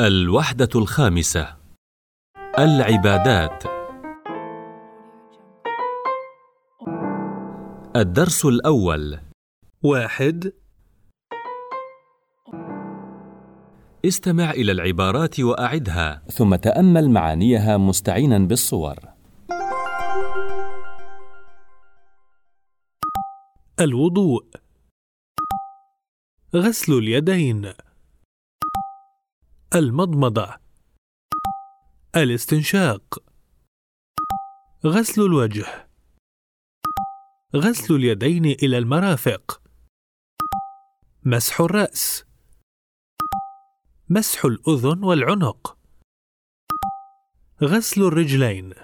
الوحدة الخامسة. العبادات. الدرس الأول. واحد. استمع إلى العبارات وأعدها. ثم تأمل معانيها مستعينا بالصور. الوضوء. غسل اليدين. المضمضة. الاستنشاق. غسل الوجه. غسل اليدين إلى المرافق. مسح الرأس. مسح الأذن والعنق. غسل الرجلين.